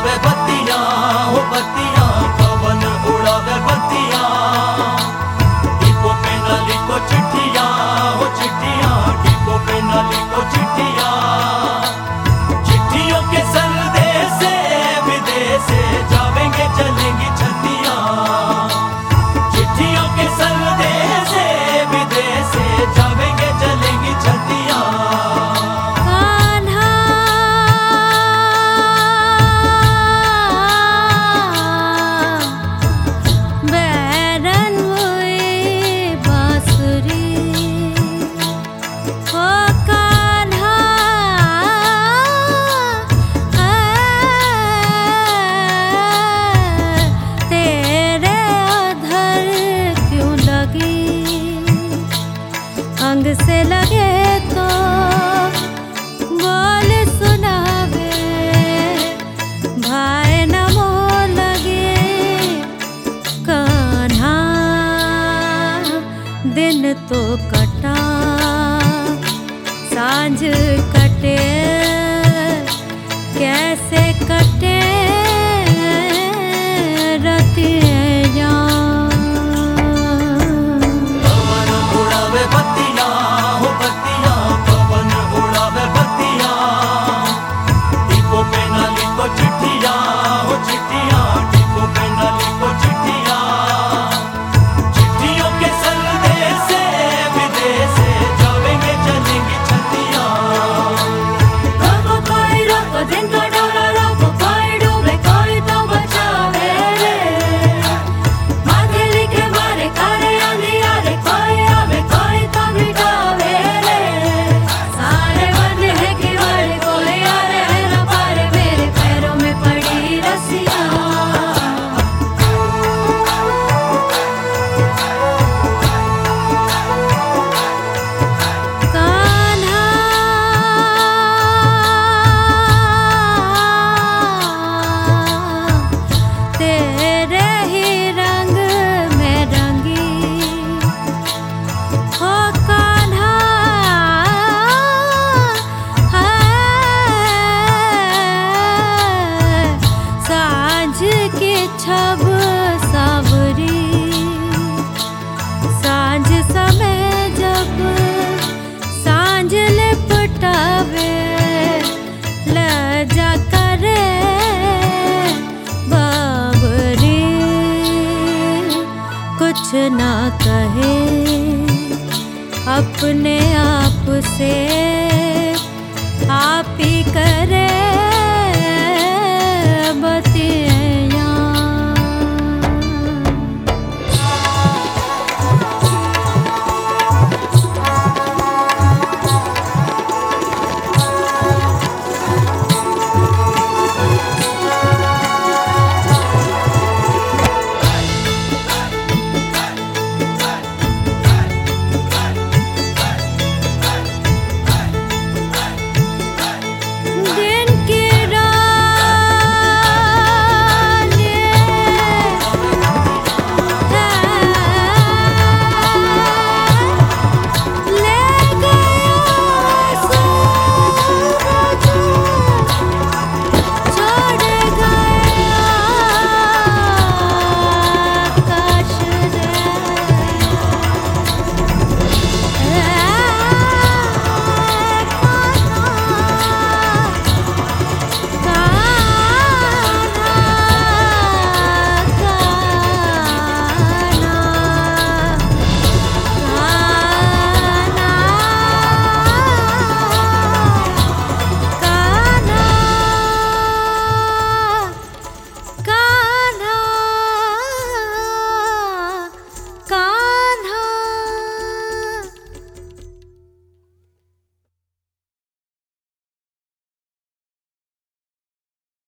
ਆਵੇ ਬੱਤੀਆਂ ਉਹ ਬੱਤੀਆਂ दिन तो कटा। साँझ कटे कैसे कटे? कुछ ना कहे अपने आप से